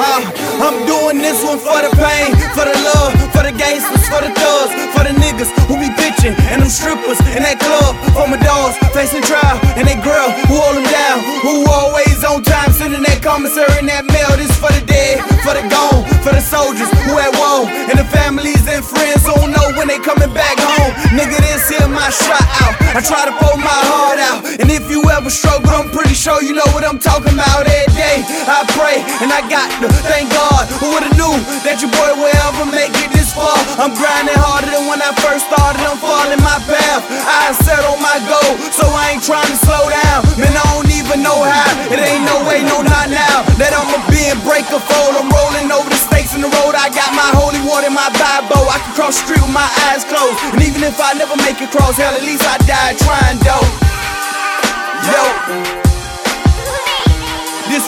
Uh, I'm doing this one for the pain, for the love, for the gangsters, for the thugs, for the niggas who be bitching, and them strippers in that club, for my dogs facing trial, and that girl who hold them down, who always on time, sending that commissary in that mail. This for the dead, for the gone, for the soldiers who at war, and the families and friends who don't know when they coming back home. Nigga, this here my shot out. I try to pour my heart out, and if you ever struggle, I'm pretty sure you know what I'm talking about. Every day I pray, and I got to thank God. Who would've knew that your boy will ever make it this far? I'm grinding harder than when I first started. I'm falling my path. I set on my goal, so I ain't trying to slow down. Man, I don't even know how. It ain't no way, no not now. That I'ma be and break a fold. I'm rolling over the stakes in the road. I got my holy water in my Bible. I can cross the street with my eyes closed. And even if I never make it cross hell, at least I died trying though.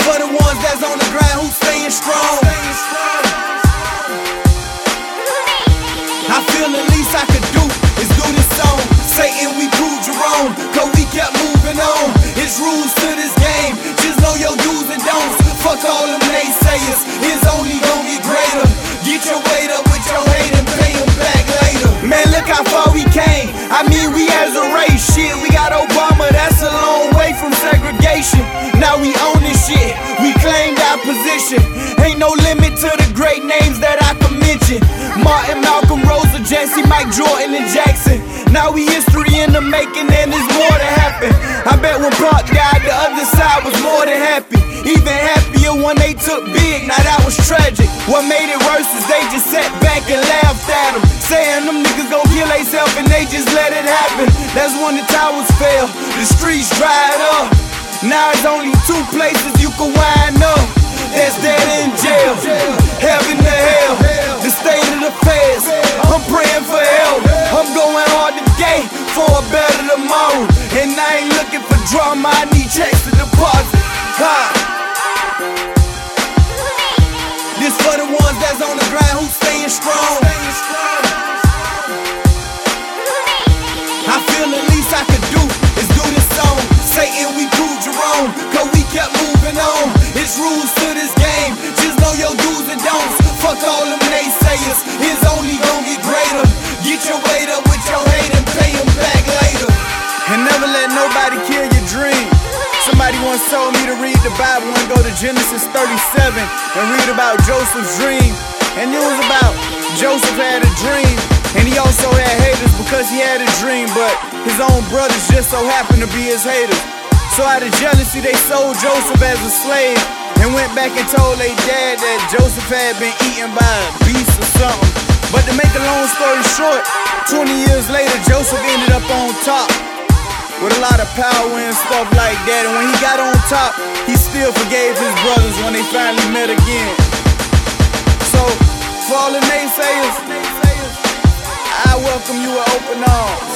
For the ones that's on the ground who staying strong. I feel the least I could do is do this song. Satan, we proved you wrong, cause we kept moving on. It's rules to this game, just know your do's and don'ts. Fuck all them naysayers, it's names that I can mention. Martin, Malcolm, Rosa, Jesse, Mike, Jordan, and Jackson. Now we history in the making, and there's more to happen. I bet when Pac died, the other side was more than happy. Even happier when they took big, now that was tragic. What made it worse is they just sat back and laughed at them. Saying them niggas gon' kill theyself and they just let it happen. That's when the towers fell, the streets dried up. Now it's only two places you can wind up. That's dead in jail, today for a better tomorrow. And I ain't looking for drama, I need checks to deposit. Ha. This for the ones that's on the ground who staying strong. I feel the least I could do is do this song. Satan, we proved you wrong, cause we kept moving on. It's rules to this game, Genesis 37 and read about Joseph's dream. And it was about Joseph had a dream. And he also had haters because he had a dream, but his own brothers just so happened to be his haters. So out of jealousy, they sold Joseph as a slave and went back and told their dad that Joseph had been eaten by a beast or something. But to make a long story short, 20 years later, Joseph ended up on top with a lot of power and stuff like that. And when he got on top, he still forgave his brothers when they finally met again. So, for all the naysayers, I welcome you with open arms.